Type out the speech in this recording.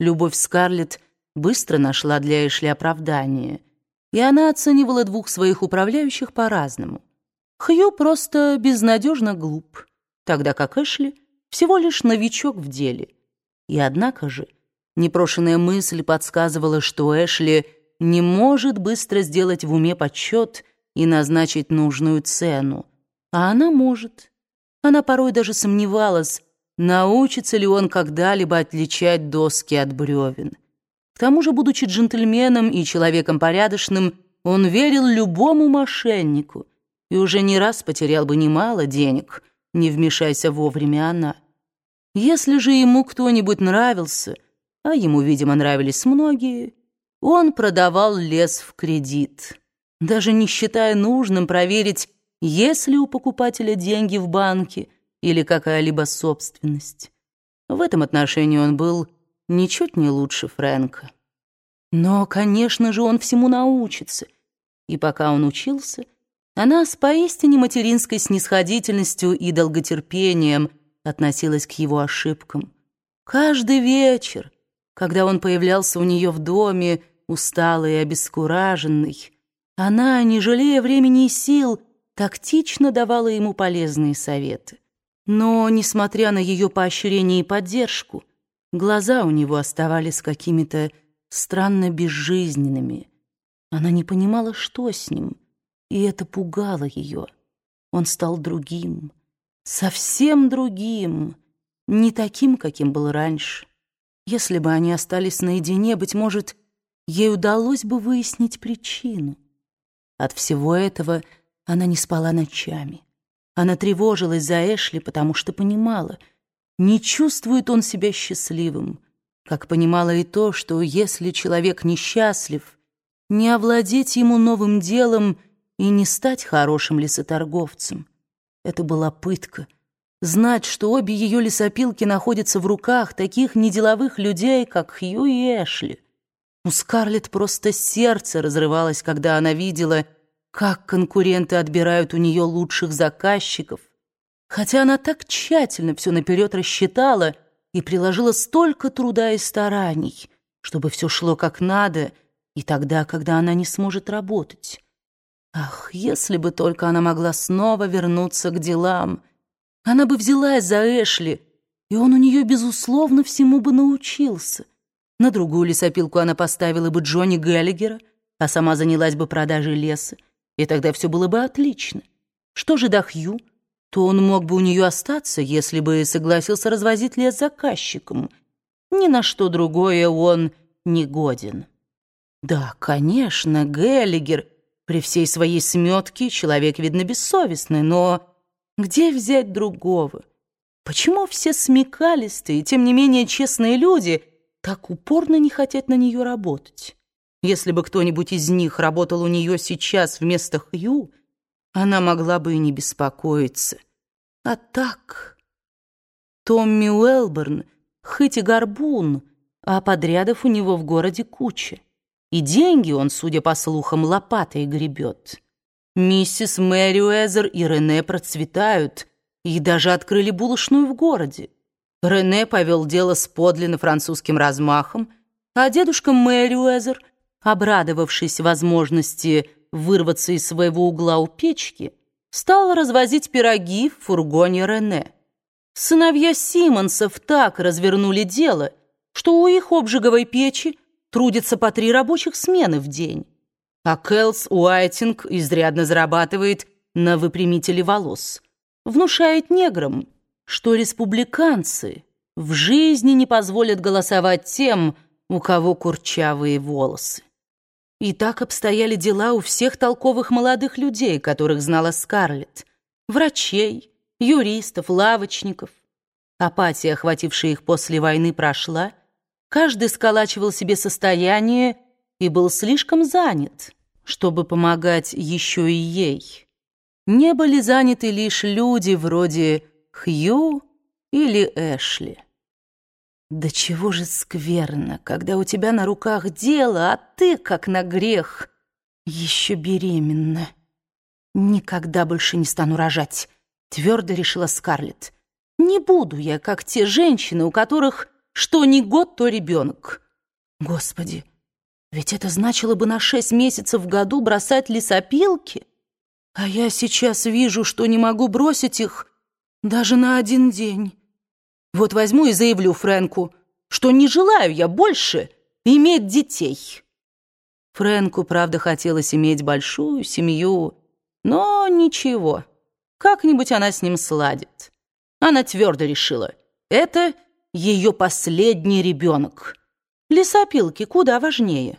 Любовь Скарлетт быстро нашла для Эшли оправдание, и она оценивала двух своих управляющих по-разному. Хью просто безнадежно глуп, тогда как Эшли всего лишь новичок в деле. И однако же непрошенная мысль подсказывала, что Эшли не может быстро сделать в уме подсчет и назначить нужную цену, а она может. Она порой даже сомневалась, научится ли он когда-либо отличать доски от бревен. К тому же, будучи джентльменом и человеком порядочным, он верил любому мошеннику и уже не раз потерял бы немало денег, не вмешайся вовремя она. Если же ему кто-нибудь нравился, а ему, видимо, нравились многие, он продавал лес в кредит, даже не считая нужным проверить, есть ли у покупателя деньги в банке или какая-либо собственность. В этом отношении он был ничуть не лучше Фрэнка. Но, конечно же, он всему научится. И пока он учился, она с поистине материнской снисходительностью и долготерпением относилась к его ошибкам. Каждый вечер, когда он появлялся у нее в доме, усталый и обескураженный, она, не жалея времени и сил, тактично давала ему полезные советы. Но, несмотря на ее поощрение и поддержку, глаза у него оставались какими-то странно безжизненными. Она не понимала, что с ним, и это пугало ее. Он стал другим, совсем другим, не таким, каким был раньше. Если бы они остались наедине, быть может, ей удалось бы выяснить причину. От всего этого она не спала ночами. Она тревожилась за Эшли, потому что понимала, не чувствует он себя счастливым, как понимала и то, что если человек несчастлив, не овладеть ему новым делом и не стать хорошим лесоторговцем. Это была пытка. Знать, что обе ее лесопилки находятся в руках таких неделовых людей, как Хью и Эшли. У Скарлетт просто сердце разрывалось, когда она видела, как конкуренты отбирают у нее лучших заказчиков, хотя она так тщательно все наперед рассчитала и приложила столько труда и стараний, чтобы все шло как надо, и тогда, когда она не сможет работать. Ах, если бы только она могла снова вернуться к делам. Она бы взялась за Эшли, и он у нее, безусловно, всему бы научился. На другую лесопилку она поставила бы Джонни Геллигера, а сама занялась бы продажей леса и тогда все было бы отлично. Что же до Хью, то он мог бы у нее остаться, если бы согласился развозить лес заказчикам. Ни на что другое он не годен. Да, конечно, Геллигер при всей своей сметке человек, видно, бессовестный, но где взять другого? Почему все смекалистые, тем не менее честные люди так упорно не хотят на нее работать? Если бы кто-нибудь из них работал у нее сейчас вместо Хью, она могла бы и не беспокоиться. А так... Томми Уэлберн, хоть и горбун, а подрядов у него в городе куча. И деньги он, судя по слухам, лопатой гребет. Миссис Мэри Уэзер и Рене процветают, и даже открыли булочную в городе. Рене повел дело с подлинно французским размахом, а дедушка Мэри Уэзер — обрадовавшись возможности вырваться из своего угла у печки, стал развозить пироги в фургоне Рене. Сыновья Симонсов так развернули дело, что у их обжиговой печи трудится по три рабочих смены в день. А Кэлс Уайтинг изрядно зарабатывает на выпрямителе волос. Внушает неграм, что республиканцы в жизни не позволят голосовать тем, у кого курчавые волосы. И так обстояли дела у всех толковых молодых людей, которых знала Скарлетт. Врачей, юристов, лавочников. Апатия, охватившая их после войны, прошла. Каждый сколачивал себе состояние и был слишком занят, чтобы помогать еще и ей. Не были заняты лишь люди вроде Хью или Эшли. Да чего же скверно, когда у тебя на руках дело, а ты, как на грех, еще беременна. Никогда больше не стану рожать, твердо решила Скарлетт. Не буду я, как те женщины, у которых что не год, то ребенок. Господи, ведь это значило бы на шесть месяцев в году бросать лесопилки. А я сейчас вижу, что не могу бросить их даже на один день. Вот возьму и заявлю Фрэнку, что не желаю я больше иметь детей. Фрэнку, правда, хотелось иметь большую семью, но ничего, как-нибудь она с ним сладит. Она твердо решила, это ее последний ребенок. Лесопилки куда важнее.